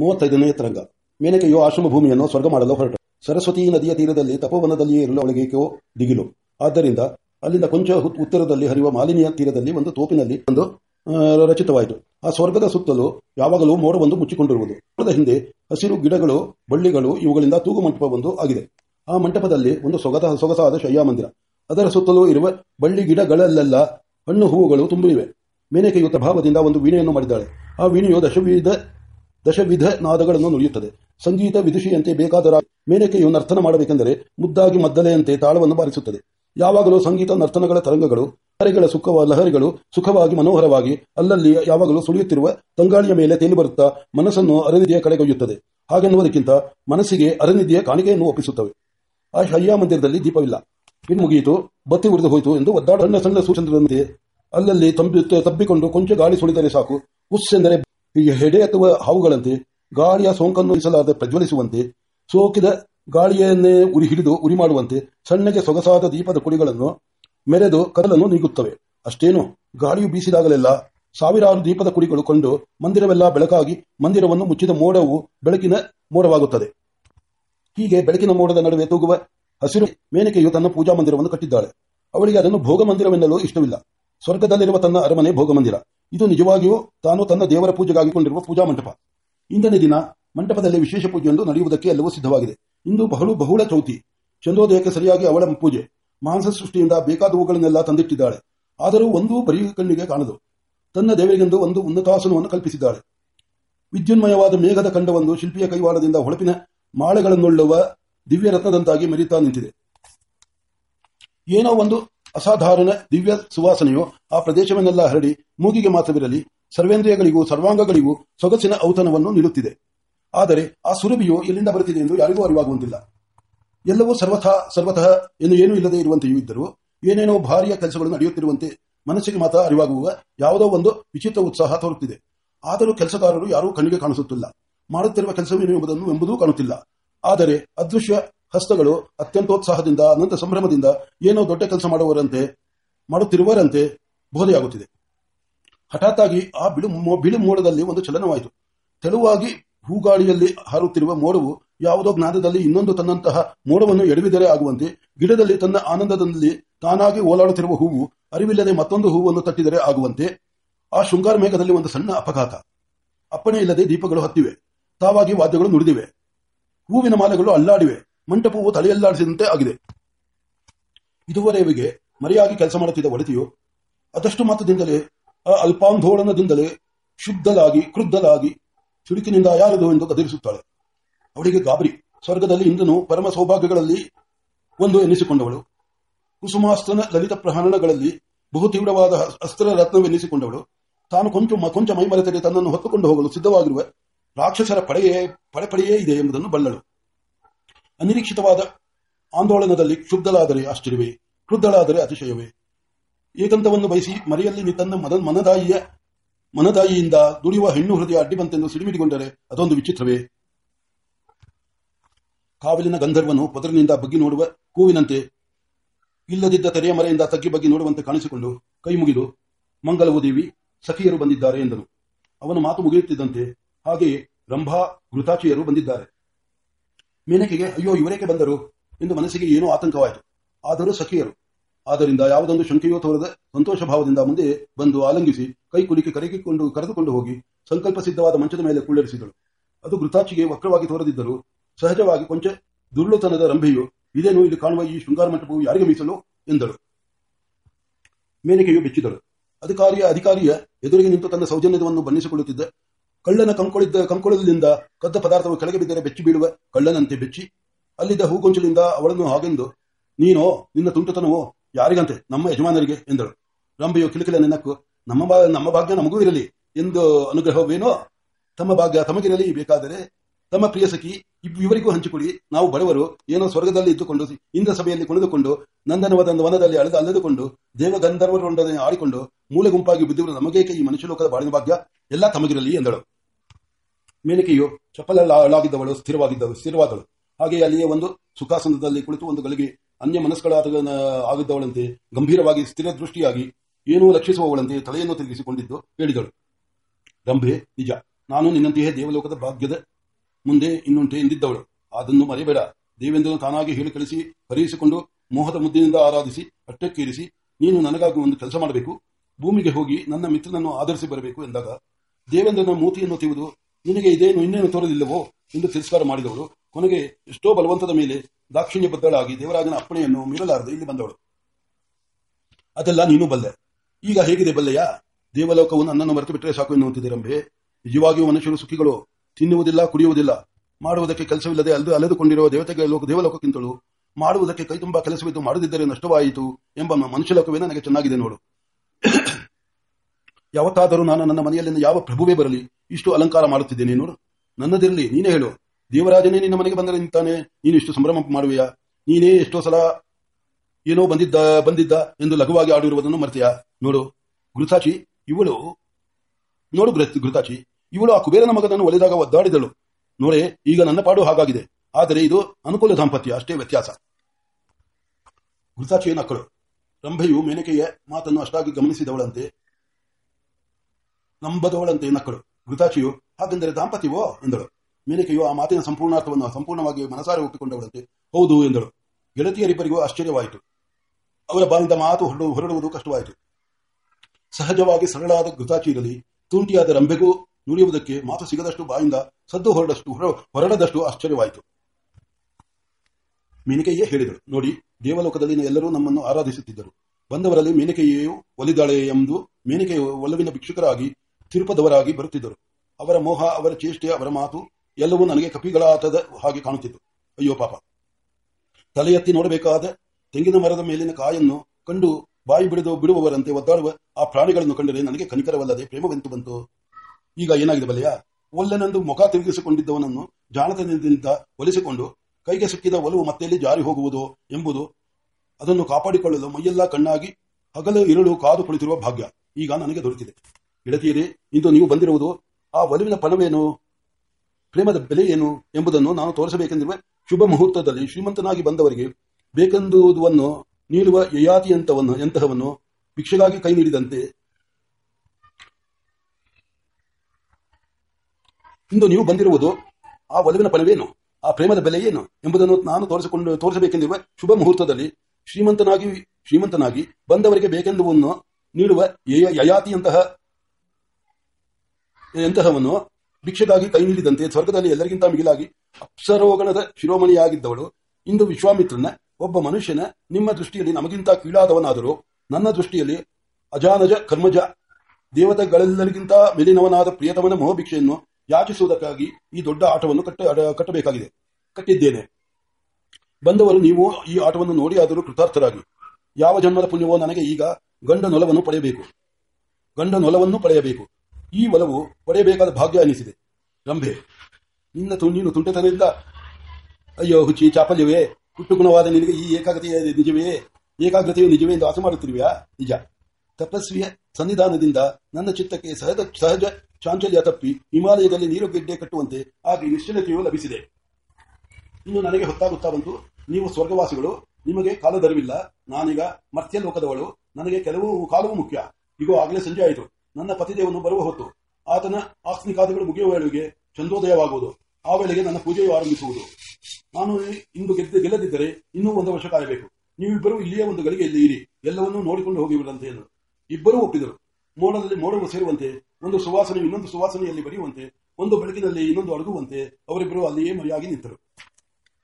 ಮೂವತ್ತೈದನೇ ತರಂಗ. ಮೇನಕೆಯು ಆಶ್ರಮ ಭೂಮಿಯನ್ನು ಸ್ವರ್ಗ ಮಾಡಲು ಹೊರಟು. ಸರಸ್ವತಿ ನದಿಯ ತೀರದಲ್ಲಿ ತಪೋವನದಲ್ಲಿಯೇ ಇರಲು ಅವಳಿಗೆ ದಿಗಿಲು. ಆದ್ದರಿಂದ ಅಲ್ಲಿಂದ ಕೊಂಚ ಉತ್ತರದಲ್ಲಿ ಹರಿಯುವ ಮಾಲಿನ್ಯ ತೀರದಲ್ಲಿ ಒಂದು ತೋಪಿನಲ್ಲಿ ಒಂದು ರಚಿತವಾಯಿತು. ಆ ಸ್ವರ್ಗದ ಸುತ್ತಲೂ ಯಾವಾಗಲೂ ಮೋಡವೊಂದು ಮುಚ್ಚಿಕೊಂಡಿರುವುದು. ಮೋಡದ ಹಿಂದೆ ಹಸಿರು ಗಿಡಗಳು, ಬಳ್ಳಿಗಳು ಇವುಗಳಿಂದ ತೂಗು ಮಂಟಪವೊಂದು ಆಗಿದೆ. ಆ ಮಂಟಪದಲ್ಲಿ ಒಂದು ಸೊಗದ, ಸೊಗಸಾದ ಶಯ್ಯಾ ಮಂದಿರ. ಅದರ ಸುತ್ತಲೂ ಇರುವ ಬಳ್ಳಿ ಗಿಡಗಳಲ್ಲೆಲ್ಲ ಹಣ್ಣು ಹೂವುಗಳು ತುಂಬಿವೆ. ಮೇನಕೆಯು ಪ್ರಭಾವದಿಂದ ಒಂದು ವೀಣೆಯನ್ನು ಮಾಡಿದ್ದಾಳೆ. ಆ ವೀಣೆಯು ದಶವಿಧ ದಶವಿಧ ನಾದಗಳನ್ನು ನುಡಿಯುತ್ತದೆ. ಸಂಗೀತ ವಿದುಷಿಯಂತೆ ಬೇಕಾದರ ಮೇನಕೆಯು ನರ್ತನ ಮಾಡಬೇಕೆಂದರೆ ಮುದ್ದಾಗಿ ಮದ್ದಲೆಯಂತೆ ತಾಳವನ್ನು ಬಾರಿಸುತ್ತದೆ. ಯಾವಾಗಲೂ ಸಂಗೀತ, ನರ್ತನಗಳ ತರಂಗಗಳು, ಲಹರಿಗಳ ಸುಖವ, ಲಹರಿಗಳು ಸುಖವಾಗಿ ಮನೋಹರವಾಗಿ, ಅಲ್ಲಲ್ಲಿ ಯಾವಾಗಲೂ ಸುಳಿಯುತ್ತಿರುವ ತಂಗಾಳಿಯ ಮೇಲೆ ತೇಲಿ ಬರುತ್ತಾ ಮನಸ್ಸನ್ನು ಅರನಿಧಿಯ ಕಡೆಗೊಯ್ಯುತ್ತದೆ. ಹಾಗೆನ್ನುವುದಕ್ಕಿಂತ ಮನಸ್ಸಿಗೆ ಅರನಿಧಿಯ ಕಾಣಿಕೆಯನ್ನು ಒಪ್ಪಿಸುತ್ತವೆ. ಆ ಶಯ್ಯಾ ಮಂದಿರದಲ್ಲಿ ದೀಪವಿಲ್ಲ. ಇನ್ನು ಮುಗಿಯಿತು ಬತ್ತಿ ಉರಿದು ಹೋಯಿತು ಎಂದು ಒದ್ದಾಡ ಸಣ್ಣ ಸೂಚನೆಗಳಂತೆ ಅಲ್ಲಲ್ಲಿ ತಂಬಿ, ತಬ್ಬಿಕೊಂಡು ಕೊಂಚ ಗಾಳಿ ಸುಳಿದರೆ ಸಾಕು. ಉಸ್ ಎಂದರೆ ಈ ಹೆಡೆ ಅಥವಾ ಹಾವುಗಳಂತೆ, ಗಾಳಿಯ ಸೋಂಕನ್ನು ಇಸಲಾರದೆ ಪ್ರಜ್ವಲಿಸುವಂತೆ, ಸೋಕಿದ ಗಾಳಿಯನ್ನೇ ಉರಿ ಹಿಡಿದು ಉರಿ ಮಾಡುವಂತೆ ಸಣ್ಣಗೆ ಸೊಗಸಾದ ದೀಪದ ಕುಡಿಗಳನ್ನು ಮೆರೆದು ಕದಲನ್ನು ನೀಗುತ್ತವೆ. ಅಷ್ಟೇನು? ಗಾಳಿಯು ಬೀಸಿದಾಗಲೆಲ್ಲ ಸಾವಿರಾರು ದೀಪದ ಕುಡಿಗಳು ಕೊಂಡು ಮಂದಿರವೆಲ್ಲ ಬೆಳಕಾಗಿ ಮಂದಿರವನ್ನು ಮುಚ್ಚಿದ ಮೋಡವು ಬೆಳಕಿನ ಮೋಡವಾಗುತ್ತದೆ. ಹೀಗೆ ಬೆಳಕಿನ ಮೋಡದ ನಡುವೆ ತೂಗುವ ಹಸಿರು ಮೇನಕೆಯು ತನ್ನ ಪೂಜಾ ಮಂದಿರವನ್ನು ಕಟ್ಟಿದ್ದಾಳೆ. ಅವಳಿಗೆ ಅದನ್ನು ಭೋಗ ಮಂದಿರವೆನ್ನಲು ಇಷ್ಟವಿಲ್ಲ. ಸ್ವರ್ಗದಲ್ಲಿರುವ ತನ್ನ ಅರಮನೆ ಭೋಗ ಮಂದಿರ ಇದು ನಿಜವಾಗಿಯೂ ತಾನು ತನ್ನ ದೇವರ ಪೂಜೆಗಾಗಿಕೊಂಡಿರುವ ಪೂಜಾ ಮಂಟಪ. ಇಂದನೇ ದಿನ ಮಂಟಪದಲ್ಲಿ ವಿಶೇಷ ಪೂಜೆಯೊಂದು ನಡೆಯುವುದಕ್ಕೆ ಎಲ್ಲವೂ ಸಿದ್ಧವಾಗಿದೆ. ಇಂದು ಬಹುಳು ಬಹುಳ ಚೌತಿ. ಚಂದ್ರೋದಯಕ್ಕೆ ಸರಿಯಾಗಿ ಅವಳ ಪೂಜೆ. ಮಾಂಸ ಸೃಷ್ಟಿಯಿಂದ ಬೇಕಾದವುಗಳನ್ನೆಲ್ಲ ತಂದಿಟ್ಟಿದ್ದಾಳೆ. ಆದರೂ ಒಂದೂ ಬರೀ ಕಣ್ಣಿಗೆ ಕಾಣದು. ತನ್ನ ದೇವರಿಗೆಂದು ಒಂದು ಉನ್ನತಾಸನವನ್ನು ಕಲ್ಪಿಸಿದ್ದಾಳೆ. ವಿದ್ಯುನ್ಮಯವಾದ ಮೇಘದ ಖಂಡವನ್ನು ಶಿಲ್ಪಿಯ ಕೈವಾಡದಿಂದ ಹೊಳಪಿನ ಮಾಳೆಗಳನ್ನುಳ್ಳುವ ದಿವ್ಯ ರತ್ನದಂತಾಗಿ ಮೆರೀತಾ ನಿಂತಿದೆ. ಏನೋ ಒಂದು ಅಸಾಧಾರಣ ದಿವ್ಯ ಸುವಾಸನೆಯು ಆ ಪ್ರದೇಶವನ್ನೆಲ್ಲ ಹರಡಿ ಮೂಗಿಗೆ ಮಾತ್ರವಿರಲಿ ಸರ್ವೇಂದ್ರಿಯಗಳಿಗೂ ಸರ್ವಾಂಗಗಳಿಗೂ ಸೊಗಸಿನ ಔತಣವನ್ನು ನೀಡುತ್ತಿದೆ. ಆದರೆ ಆ ಸುರಭಿಯು ಎಲ್ಲಿಂದ ಬರುತ್ತಿದೆ ಎಂದು ಯಾರಿಗೂ ಅರಿವಾಗುವಂತಿಲ್ಲ. ಎಲ್ಲವೂ ಸರ್ವಥಾ, ಸರ್ವತಃ ಎಂದು ಏನೂ ಇಲ್ಲದೆ ಇರುವಂತೆಯೂ ಇದ್ದರೂ ಏನೇನೋ ಭಾರಿಯ ಕೆಲಸಗಳು ನಡೆಯುತ್ತಿರುವಂತೆ ಮನಸ್ಸಿಗೆ ಮಾತ್ರ ಅರಿವಾಗುವ ಯಾವುದೋ ಒಂದು ವಿಚಿತ್ರ ಉತ್ಸಾಹ ತೋರುತ್ತಿದೆ. ಆದರೂ ಕೆಲಸಗಾರರು ಯಾರೂ ಕಣ್ಣಿಗೆ ಕಾಣಿಸುತ್ತಿಲ್ಲ. ಮಾಡುತ್ತಿರುವ ಕೆಲಸವೇನು ಎಂಬುದನ್ನು ಎಂಬುದೂ ಕಾಣುತ್ತಿಲ್ಲ. ಆದರೆ ಅದೃಶ್ಯ ಹಸ್ತಗಳು ಅತ್ಯಂತೋತ್ಸಾಹದಿಂದ, ಅನಂತ ಸಂಭ್ರಮದಿಂದ ಏನೋ ದೊಡ್ಡ ಕೆಲಸ ಮಾಡುವರಂತೆ ಮಾಡುತ್ತಿರುವರಂತೆ ಬೋಧೆಯಾಗುತ್ತಿದೆ ಹಠಾತ್ತಾಗಿ ಆ ಬಿಳು ಬಿಳಿ ಮೋಡದಲ್ಲಿ ಒಂದು ಚಲನವಾಯಿತು. ತೆಳುವಾಗಿ ಹೂಗಾಳಿಯಲ್ಲಿ ಹಾರುತ್ತಿರುವ ಮೋಡವು ಯಾವುದೋ ಜ್ಞಾನದಲ್ಲಿ ಇನ್ನೊಂದು ತನ್ನಂತಹ ಮೋಡವನ್ನು ಎಡವಿದರೆ ಆಗುವಂತೆ, ಗಿಡದಲ್ಲಿ ತನ್ನ ಆನಂದದಲ್ಲಿ ತಾನಾಗಿ ಓಲಾಡುತ್ತಿರುವ ಹೂವು ಅರಿವಿಲ್ಲದೆ ಮತ್ತೊಂದು ಹೂವನ್ನು ತಟ್ಟಿದರೆ ಆಗುವಂತೆ, ಆ ಶೃಂಗಾರ ಮೇಘದಲ್ಲಿ ಒಂದು ಸಣ್ಣ ಅಪಘಾತ. ಅಪ್ಪಣೆ ಇಲ್ಲದೆ ದೀಪಗಳು ಹತ್ತಿವೆ. ತಾವಾಗಿ ವಾದ್ಯಗಳು ನುಡಿದಿವೆ. ಹೂವಿನ ಮಾಲೆಗಳು ಅಲ್ಲಾಡಿವೆ. ಮಂಟಪವು ತಲೆಯಲ್ಲಾಡಿಸಿದಂತೆ ಆಗಿದೆ. ಇದುವರೆಗೆ ಮರೆಯಾಗಿ ಕೆಲಸ ಮಾಡುತ್ತಿದ್ದ ಒಡತಿಯು ಅದಷ್ಟು ಮಾತ್ರದಿಂದಲೇ ಆ ಅಲ್ಪಾಂದೋಳನದಿಂದಲೇ ಶುದ್ಧಲಾಗಿ ಕ್ರುದ್ಧಲಾಗಿ ಸಿಡುಕಿನಿಂದ ಯಾರದು ಎಂದು ಗದರಿಸುತ್ತಾಳೆ. ಅವಳಿಗೆ ಗಾಬರಿ. ಸ್ವರ್ಗದಲ್ಲಿ ಇಂದನು ಪರಮ ಸೌಭಾಗ್ಯಗಳಲ್ಲಿ ಒಂದು ಎನ್ನಿಸಿಕೊಂಡವಳು. ಕುಸುಮಾಸ್ತನ ಲಲಿತ ಪ್ರಹರಣಗಳಲ್ಲಿ ಬಹು ತೀವ್ರವಾದ ಅಸ್ತ್ರ ರತ್ನವೆನ್ನಿಸಿಕೊಂಡವಳು ತಾನು ಕೊಂಚ ಕೊಂಚ ಮೈಮರೆತರೆ ತನ್ನನ್ನು ಹೊತ್ತುಕೊಂಡು ಹೋಗಲು ಸಿದ್ಧವಾಗಿರುವ ರಾಕ್ಷಸರ ಪಡೆಯೇ, ಪಡೆಪಡೆಯೇ ಇದೆ ಎಂಬುದನ್ನು ಬಲ್ಲಳು. ಅನಿರೀಕ್ಷಿತವಾದ ಆಂದೋಲನದಲ್ಲಿ ಕ್ಷುಬ್ಧಳಾದರೆ ಆಶ್ಚರ್ಯವೇ, ಕ್ರುದ್ಧಳಾದರೆ ಅತಿಶಯವೇ. ಏಕಂತವನ್ನು ಬಯಸಿ ಮರೆಯಲ್ಲಿ ತನ್ನ ಮದ, ಮನದಾಯಿಯ, ಮನದಾಯಿಯಿಂದ ದುಡಿಯುವ ಹೆಣ್ಣು ಹೃದಯ ಅಡ್ಡಿ ಬಂತೆಂದು ಸಿಡಿಮಿಡಿಗೊಂಡರೆ ಅದೊಂದು ವಿಚಿತ್ರವೇ. ಕಾವಲಿನ ಗಂಧರ್ವನು ಪದರಿನಿಂದ ಬಗ್ಗಿ ನೋಡುವ ಹೂವಿನಂತೆ ಇಲ್ಲದಿದ್ದ ತೆರೆಯ ಮರೆಯಿಂದ ತಗ್ಗಿ ಬಗ್ಗಿ ನೋಡುವಂತೆ ಕಾಣಿಸಿಕೊಂಡು ಕೈ ಮುಗಿದು, ಮಂಗಲವು ದೇವಿ, ಸಖಿಯರು ಬಂದಿದ್ದಾರೆ ಎಂದನು. ಅವನು ಮಾತು ಮುಗಿಯುತ್ತಿದ್ದಂತೆ ಹಾಗೆಯೇ ರಂಭಾ ಘೃತಾಚಿಯರು ಬಂದಿದ್ದಾರೆ. ಮೇನಕೆಗೆ, ಅಯ್ಯೋ, ಇವರೇಕೆ ಬಂದರು? ಎಂದು ಮನಸ್ಸಿಗೆ ಏನೋ ಆತಂಕವಾಯಿತು. ಆದರೂ ಸಖಿಯರು, ಆದ್ದರಿಂದ ಯಾವುದೊಂದು ಶಂಕೆಯೋ ತೋರದ ಸಂತೋಷ ಭಾವದಿಂದ ಮುಂದೆ ಬಂದು ಆಲಂಗಿಸಿ, ಕೈ ಕುಲಿಕೆ ಕರಗಿಕೊಂಡು, ಕರೆದುಕೊಂಡು ಹೋಗಿ, ಸಂಕಲ್ಪ ಸಿದ್ಧವಾದ ಮಂಚದ ಮೇಲೆ ಕುಳ್ಳರಿಸಿದಳು. ಅದು ಗೃತಾಚಿಗೆ ವಕ್ರವಾಗಿ ತೋರದಿದ್ದರು, ಸಹಜವಾಗಿ ಕೊಂಚ ದುರ್ಳುತನದ ರಂಭೆಯು, ಇದೇನು ಇಲ್ಲಿ ಕಾಣುವ ಈ ಶೃಂಗಾರ ಮಂಟಪವು ಯಾರಿಗೆ ಮೀಸಲು? ಎಂದಳು. ಮೇನಿಕೆಯು ಬೆಚ್ಚಿದಳು. ಅಧಿಕಾರಿಯ ಅಧಿಕಾರಿಯ ಎದುರಿಗೆ ನಿಂತು ತನ್ನ ಸೌಜನ್ಯವನ್ನು ಬಣ್ಣಿಸಿಕೊಳ್ಳುತ್ತಿದ್ದ ಕಳ್ಳನ ಕಂಕೊಳಿದ್ದ ಕಂಕೊಳದಿಂದ ಕದ್ದ ಪದಾರ್ಥವು ಕೆಳಗೆ ಬಿದ್ದರೆ ಬೆಚ್ಚಿ ಬೀಳುವ ಕಳ್ಳನಂತೆ ಬೆಚ್ಚಿ. ಅಲ್ಲಿದ್ದ ಹೂಗೊಂಚಲಿಂದ ಅವಳನ್ನು ಹಾಗೆಂದು, ನೀನೋ, ನಿನ್ನ ತುಂಟತನವೋ, ಯಾರಿಗಂತೆ? ನಮ್ಮ ಯಜಮಾನರಿಗೆ ಎಂದಳು. ರಂಬೆಯು ಕಿಲಕಿಲ ನೆನಕು ನಮ್ಮ ನಮ್ಮ ಭಾಗ್ಯ ನಮಗೂ ಇರಲಿ ಎಂದು ಅನುಗ್ರಹವೇನೋ? ತಮ್ಮ ಭಾಗ್ಯ ತಮಗಿರಲಿ ಬೇಕಾದರೆ, ತಮ್ಮ ಪ್ರಿಯ ಸಖಿ ಇವರಿಗೂ ಹಂಚಿಕೊಡಿ. ನಾವು ಬಡವರು, ಏನೋ ಸ್ವರ್ಗದಲ್ಲಿ ಇದ್ದುಕೊಂಡು, ಇಂದ್ರ ಸಭೆಯಲ್ಲಿ ಕುಣಿದುಕೊಂಡು, ನಂದನವದ ವನದಲ್ಲಿ ಅಳೆದು ಅಲೆದುಕೊಂಡು, ದೇವಗಂಧರ್ವರೊಂದನೆ ಆಡಿಕೊಂಡು ಮೂಲೆ ಗುಂಪಾಗಿ ಬಿದ್ದಿರುವ ನಮಗೇಕೆ ಈ ಮನುಷ್ಯ ಲೋಕದ ಬಾಳಿನ ಭಾಗ್ಯ? ಎಲ್ಲ ತಮಗಿರಲಿ ಎಂದಳು. ಮೇನಕೆಯು ಚಪ್ಪಲಾಗಿದ್ದವಳು ಸ್ಥಿರವಾಗಿದ್ದಳು, ಸ್ಥಿರವಾದಳು. ಹಾಗೆಯೇ ಅಲ್ಲಿಯೇ ಒಂದು ಸುಖಾಸನದಲ್ಲಿ ಕುಳಿತು ಒಂದು ಗಳಿಗೆ ಅನ್ಯ ಮನಸ್ಸುಗಳಾದ ಆಗಿದ್ದವಳಂತೆ, ಗಂಭೀರವಾಗಿ ಸ್ಥಿರ ದೃಷ್ಟಿಯಾಗಿ ಏನೂ ರಕ್ಷಿಸುವವಳಂತೆ ತಲೆಯನ್ನು ತಿರುಗಿಸಿಕೊಂಡಿದ್ದು ಹೇಳಿದಳು. ರಂಭೆ, ನಿಜ. ನಾನು ನಿನ್ನಂತೆಯೇ ದೇವಲೋಕದ ಭಾಗ್ಯದ ಮುಂದೆ ಇನ್ನುಂಟೆ ಎಂದಿದ್ದವಳು. ಅದನ್ನು ಮರೆಯಬೇಡ ದೇವೇಂದ್ರನು ತಾನಾಗಿ ಹೇಳಿ ಕಳಿಸಿ ಪರಿಹರಿಸಿಕೊಂಡು ಮೋಹದ ಮುದ್ದಿನಿಂದ ಆರಾಧಿಸಿ, ಅಟ್ಟಕ್ಕೇರಿಸಿ, ನೀನು ನನಗಾಗಿ ಒಂದು ಕೆಲಸ ಮಾಡಬೇಕು. ಭೂಮಿಗೆ ಹೋಗಿ ನನ್ನ ಮಿತ್ರನನ್ನು ಆಧರಿಸಿ ಬರಬೇಕು ಎಂದಾಗ ದೇವೇಂದ್ರನ ಮೂತಿಯನ್ನು ತಿವಿದು ನಿನಗೆ ಇದೇನು ಇನ್ನೇನು ತೋರಲಿಲ್ಲವೋ ಎಂದು ತಿರಸ್ಕಾರ ಮಾಡಿದವಳು. ಕೊನೆಗೆ ಎಷ್ಟೋ ಬಲವಂತದ ಮೇಲೆ ದಾಕ್ಷಿಣ್ಯ ಬದ್ದಳಾಗಿ ದೇವರಾಜನ ಅಪ್ಪಣೆಯನ್ನು ಮೀರಲಾರದೆ ಇಲ್ಲಿ ಬಂದವಳು. ಅದೆಲ್ಲ ನೀನು ಬಲ್ಲೆ. ಈಗ ಹೇಗಿದೆ ಬಲ್ಲೆಯ? ದೇವಲೋಕವು ನನ್ನನ್ನು ಮರೆತು ಬಿಟ್ಟರೆ ಸಾಕು ಎನ್ನುವಂತಿದೆ ರಂಭೆ. ನಿಜವಾಗಿಯೂ ಮನುಷ್ಯರು ಸುಖಿಗಳು. ತಿನ್ನುವುದಿಲ್ಲ, ಕುಡಿಯುವುದಿಲ್ಲ. ಮಾಡುವುದಕ್ಕೆ ಕೆಲಸವಿಲ್ಲದೆ ಅಲ್ಲದೆ ಅಲೆದುಕೊಂಡಿರುವ ದೇವತೆಗಳ ಲೋಕ ದೇವಲೋಕಕ್ಕಿಂತಲೂ ಮಾಡುವುದಕ್ಕೆ ಕೈ ತುಂಬಾ ಕೆಲಸವಿದ್ದು ಮಾಡದಿದ್ದರೆ ನಷ್ಟವಾಯಿತು ಎಂಬ ಮನುಷ್ಯ ಲೋಕವೇ ನನಗೆ ಚೆನ್ನಾಗಿದೆ ನೋಡು. ಯಾವತ್ತಾದರೂ ನಾನು ನನ್ನ ಮನೆಯಲ್ಲಿನ ಯಾವ ಪ್ರಭುವೇ ಬರಲಿ, ಇಷ್ಟು ಅಲಂಕಾರ ಮಾಡುತ್ತಿದ್ದೇನೆ ನೋಡು. ನನ್ನದಿರಲಿ, ನೀನೇ ಹೇಳು. ದೇವರಾಜನೇ ನಿನ್ನ ಮನೆಗೆ ಬಂದರೆ ನಿಂತಾನೆ, ನೀನು ಇಷ್ಟು ಸಂಭ್ರಮ ಮಾಡುವೆಯಾ? ನೀನೇ ಎಷ್ಟೋ ಸಲ ಏನೋ ಬಂದಿದ್ದ ಬಂದಿದ್ದ ಎಂದು ಲಘುವಾಗಿ ಆಡಿರುವುದನ್ನು ಮರ್ತೀಯ? ನೋಡು. ಗುರುತಾಚಿ ಇವಳು, ನೋಡು ಗೃ- ಗುರುತಾಚಿ ಇವಳು ಆ ಕುಬೇರನ ಮಗನನ್ನು ಒಲೆದಾಗ ಒದ್ದಾಡಿದಳು. ನೋಡೇ, ಈಗ ನನ್ನ ಪಾಡು ಹಾಗಾಗಿದೆ. ಆದರೆ ಇದು ಅನುಕೂಲ ದಾಂಪತ್ಯ, ಅಷ್ಟೇ ವ್ಯತ್ಯಾಸ. ಗುರುತಾಚಿಯ ನಕ್ಕಳು ರಂಭೆಯು ಮೇನಕೆಯ ಮಾತನ್ನು ಅಷ್ಟಾಗಿ ಗಮನಿಸಿದವಳಂತೆ ನಂಬದವಳಂತೆ ನಕ್ಕಳು ಘೃತಾಚಿಯು ಹಾಗೆಂದರೆ ದಾಂಪತ್ಯವೋ? ಎಂದಳು. ಮೇನಕೆಯು ಆ ಮಾತಿನ ಸಂಪೂರ್ಣಾರ್ಥವನ್ನು ಸಂಪೂರ್ಣವಾಗಿ ಮನಸಾರೆ ಒಪ್ಪಿಕೊಂಡವಳಂತೆ, ಹೌದು, ಎಂದಳು. ಗೆಳತಿಯರಿಬ್ಬರಿಗೂ ಆಶ್ಚರ್ಯವಾಯಿತು. ಅವರ ಬಾಯಿಂದ ಮಾತು ಹೊರಡು, ಹೊರಡುವುದು ಕಷ್ಟವಾಯಿತು. ಸಹಜವಾಗಿ ಸರಳಾದ ಘೃತಾಚಿ ತುಂಟಿಯಾದ ರಂಬೆಗೂ ನುಡಿಯುವುದಕ್ಕೆ ಮಾತು ಸಿಗದಷ್ಟು ಬಾಯಿಂದ ಸದ್ದು ಹೊರಡಷ್ಟು, ಹೊರ- ಹೊರಡದಷ್ಟು ಆಶ್ಚರ್ಯವಾಯಿತು. ಮೇನಿಕೆಯೇ ಹೇಳಿದಳು, ನೋಡಿ, ದೇವಲೋಕದಲ್ಲಿನ ಎಲ್ಲರೂ ನಮ್ಮನ್ನು ಆರಾಧಿಸುತ್ತಿದ್ದರು. ಬಂದವರಲ್ಲಿ ಮೇನಿಕೆಯು ಒಲಿದಾಳೆ ಎಂದು ಮೇನಿಕೆಯು ಒಲವಿನ ಭಿಕ್ಷುಕರಾಗಿ ತಿರುಪದವರಾಗಿ ಬರುತ್ತಿದ್ದರು. ಅವರ ಮೋಹ, ಅವರ ಚೇಷ್ಟೆ, ಅವರ ಮಾತು ಎಲ್ಲವೂ ನನಗೆ ಕಪಿಗಳಾಟದ ಹಾಗೆ ಕಾಣುತ್ತಿತ್ತು. ಅಯ್ಯೋ ಪಾಪ. ತಲೆ ಎತ್ತಿ ನೋಡಬೇಕಾದ ತೆಂಗಿನ ಮರದ ಮೇಲಿನ ಕಾಯನ್ನು ಕಂಡು ಬಾಯಿ ಬಿಡಿದು ಬಿಡುವವರಂತೆ ಒದ್ದಾಡುವ ಆ ಪ್ರಾಣಿಗಳನ್ನು ಕಂಡರೆ ನನಗೆ ಕನಿಕರವಲ್ಲದೆ ಪ್ರೇಮವೆಂತು ಬಂತು? ಈಗ ಏನಾಗಿದೆ ಬಲೆಯ ಒಲ್ಲೆನೆಂದು ಮುಖ ತಿರುಗಿಸಿಕೊಂಡಿದ್ದವನನ್ನು ಜಾಣತನದಿಂದ ಒಲಿಸಿಕೊಂಡು ಕೈಗೆ ಸಿಕ್ಕಿದ ಒಲವು ಮತ್ತೆಲ್ಲಿ ಜಾರಿ ಹೋಗುವುದು ಎಂಬುದು ಅದನ್ನು ಕಾಪಾಡಿಕೊಳ್ಳಲು ಮೈಯೆಲ್ಲ ಕಣ್ಣಾಗಿ ಹಗಲು, ಇರುಳು, ಕಾದು ಕುಳಿತಿರುವ ಭಾಗ್ಯ. ಈಗ ನನಗೆ ದೊರೆತಿದೆ. ಗೆಳತಿಯರೇ, ಇಂದು ನೀವು ಬಂದಿರುವುದು ಆ ಒಲವಿನ ಫಲವೇನು ಪ್ರೇಮದ ಬೆಲೆ ಏನು ಎಂಬುದನ್ನು ನಾನು ತೋರಿಸಬೇಕೆಂದಿರುವ ಶುಭ ಮುಹೂರ್ತದಲ್ಲಿ ಶ್ರೀಮಂತನಾಗಿ ಬಂದವರಿಗೆ ಬೇಕೆಂದುವುದನ್ನು ನೀಡುವ ಯಯಾತಿಯಂತವನ್ನು, ಎಂತಹವನ್ನು ಭಿಕ್ಷೆಗಾಗಿ ಕೈ ನೀಡಿದಂತೆ. ಇಂದು ನೀವು ಬಂದಿರುವುದು ಆ ಒಲವಿನ ಫಲವೇನು ಆ ಪ್ರೇಮದ ಬೆಲೆ ಏನು ಎಂಬುದನ್ನು ನಾನು ತೋರಿಸಿಕೊಂಡು, ತೋರಿಸಬೇಕೆಂದಿರುವ ಶುಭ ಮುಹೂರ್ತದಲ್ಲಿ ಶ್ರೀಮಂತನಾಗಿ ಶ್ರೀಮಂತನಾಗಿ ಬಂದವರಿಗೆ ಬೇಕೆಂದುವನ್ನು ನೀಡುವ ಯಯ- ಯಯಾತಿಯಂತಹ ಎಂತಹವನ್ನು ಭಿಕ್ಷೆಗಾಗಿ ಕೈ ನೀಡಿದಂತೆ ಸ್ವರ್ಗದಲ್ಲಿ ಎಲ್ಲರಿಗಿಂತ ಮಿಗಿಲಾಗಿ ಅಪ್ಸರೋಗಣದ ಶಿರೋಮಣಿಯಾಗಿದ್ದವಳು. ಇಂದು ವಿಶ್ವಾಮಿತ್ರನ, ಒಬ್ಬ ಮನುಷ್ಯನ, ನಿಮ್ಮ ದೃಷ್ಟಿಯಲ್ಲಿ ನಮಗಿಂತ ಕೀಳಾದವನಾದರೂ, ನನ್ನ ದೃಷ್ಟಿಯಲ್ಲಿ ಅಜಾನಜ ಕರ್ಮಜ ದೇವತೆಗಳೆಲ್ಲರಿಗಿಂತ ಮೇಲಿನವನಾದ ಪ್ರಿಯತಮನ ಮೋಹಭಿಕ್ಷೆಯನ್ನು ಯಾಚಿಸುವುದಕ್ಕಾಗಿ ಈ ದೊಡ್ಡ ಆಟವನ್ನು ಕಟ್ಟ ಕಟ್ಟಬೇಕಾಗಿದೆ. ಕಟ್ಟಿದ್ದೇನೆ. ಬಂದವರು ನೀವು ಈ ಆಟವನ್ನು ನೋಡಿ ಆದರೂ ಕೃತಾರ್ಥರಾಗಿ. ಯಾವ ಜನ್ಮದ ಪುಣ್ಯವೋ ನನಗೆ ಈಗ ಗಂಡ ನೊಲವನ್ನು ಪಡೆಯಬೇಕು. ಗಂಡ ನೊಲವನ್ನು ಪಡೆಯಬೇಕು. ಈ ಮಲವು ಪಡೆಯಬೇಕಾದ ಭಾಗ್ಯ ಅನಿಸಿದೆ ರಂಭೆ ನಿನ್ನ ತು ನೀನು ತುಂಟತನದಿಂದ ಅಯ್ಯೋ, ಹುಚ್ಚಿ, ಚಾಪಲ್ಯವೇ ಹುಟ್ಟು ಗುಣವಾದ ನಿನಗೆ ಈ ಏಕಾಗ್ರತೆಯ ನಿಜವೇ, ಏಕಾಗ್ರತೆಯು ನಿಜವೇ ಎಂದು ಆಸೆ ಮಾಡುತ್ತಿರುವೆಯಾ? ನಿಜ. ತಪಸ್ವಿಯ ಸನ್ನಿಧಾನದಿಂದ ನನ್ನ ಚಿತ್ತಕ್ಕೆ ಸಹಜ ಸಹಜ ಚಾಂಚಲ್ಯ ತಪ್ಪಿ ಹಿಮಾಲಯದಲ್ಲಿ ನೀರು ಗೆಡ್ಡೆ ಕಟ್ಟುವಂತೆ ಆಗಿ ನಿಶ್ಚಲತೆಯು ಲಭಿಸಿದೆ. ಇನ್ನು ನನಗೆ ಹೊತ್ತಾಗುತ್ತಾ ಬಂತು, ನೀವು ಸ್ವರ್ಗವಾಸಿಗಳು, ನಿಮಗೆ ಕಾಲದರಿವಿಲ್ಲ ನಾನೀಗ ಮರ್ತ್ಯ ಲೋಕದವಳು ನನಗೆ ಕೆಲವು, ಕಾಲವೂ ಮುಖ್ಯ. ಇಗೋ, ಆಗಲೇ ಸಂಜೆ ಆಯಿತು. ನನ್ನ ಪತಿದೇವನು ಬರುವ ಹೊತ್ತು ಆತನ ಆಸ್ನಿಕಾದಿಗಳು ಮುಗಿಯುವ ವೇಳೆಗೆ ಚಂದೋದಯವಾಗುವುದು ಆ ವೇಳೆಗೆ ನನ್ನ ಪೂಜೆಯು ಆರಂಭಿಸುವುದು. ನಾನು ಇಂದು ಗೆದ್ದ ಗೆಲ್ಲದಿದ್ದರೆ ಇನ್ನೂ ಒಂದು ವರ್ಷ ಕಾಯಬೇಕು. ನೀವಿಬ್ಬರು ಇಲ್ಲಿಯೇ ಒಂದು ಗಳಿಗೆಯಲ್ಲಿ ಇರಿ. ಎಲ್ಲವನ್ನೂ ನೋಡಿಕೊಂಡು ಹೋಗಿಬಿಡಂತೆ ಎಂದು. ಇಬ್ಬರೂ ಒಪ್ಪಿದರು. ಮೋಡದಲ್ಲಿ ಮೋಡವು ಸೇರುವಂತೆ, ಒಂದು ಸುವಾಸನೆ ಇನ್ನೊಂದು ಸುವಾಸನೆಯಲ್ಲಿ ಬರೆಯುವಂತೆ ಒಂದು ಬೆಳಕಿನಲ್ಲಿ ಇನ್ನೊಂದು ಅಡಗುವಂತೆ ಅವರಿಬ್ಬರು ಅಲ್ಲಿಯೇ ಮರೆಯಾಗಿ ನಿಂತರು.